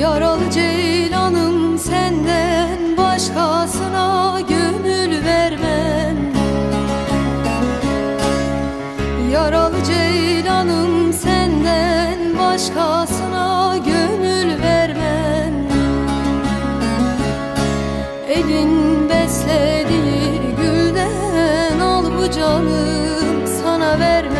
Yaralı ceylanım senden başkasına gönül vermem. Yaralı ceylanım senden başkasına gönül vermem. Elin beslediği gülden al bu canım sana vermem.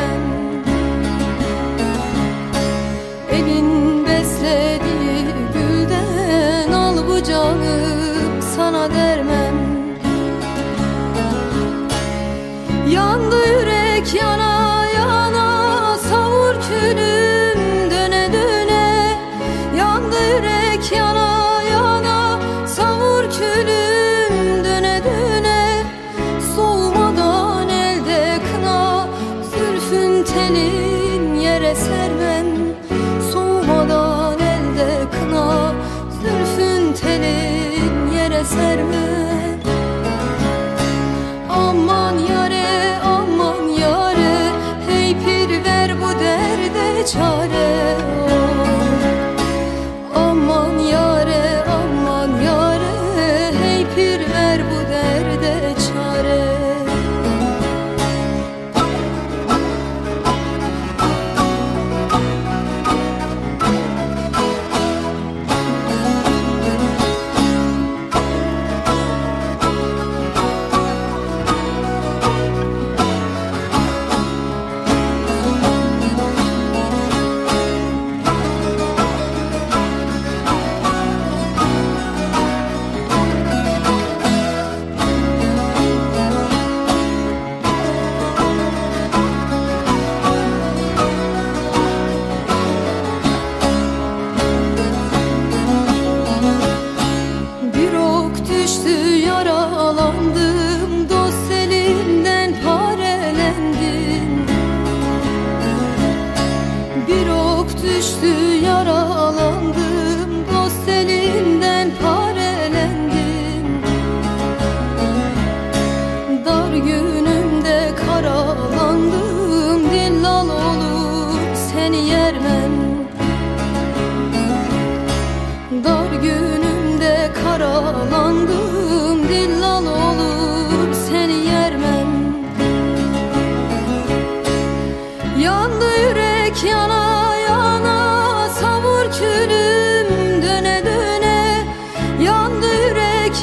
Düşünün düne düne Soğumadan elde kına Zülfün tenin yere serme.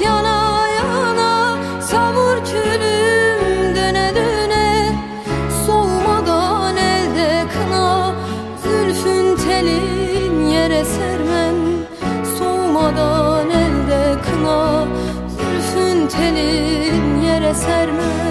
yana yana Sabur külüm döne döne. Soğumadan elde kına Zülfün telin yere sermem. Soğumadan elde kına Zülfün telin yere sermem.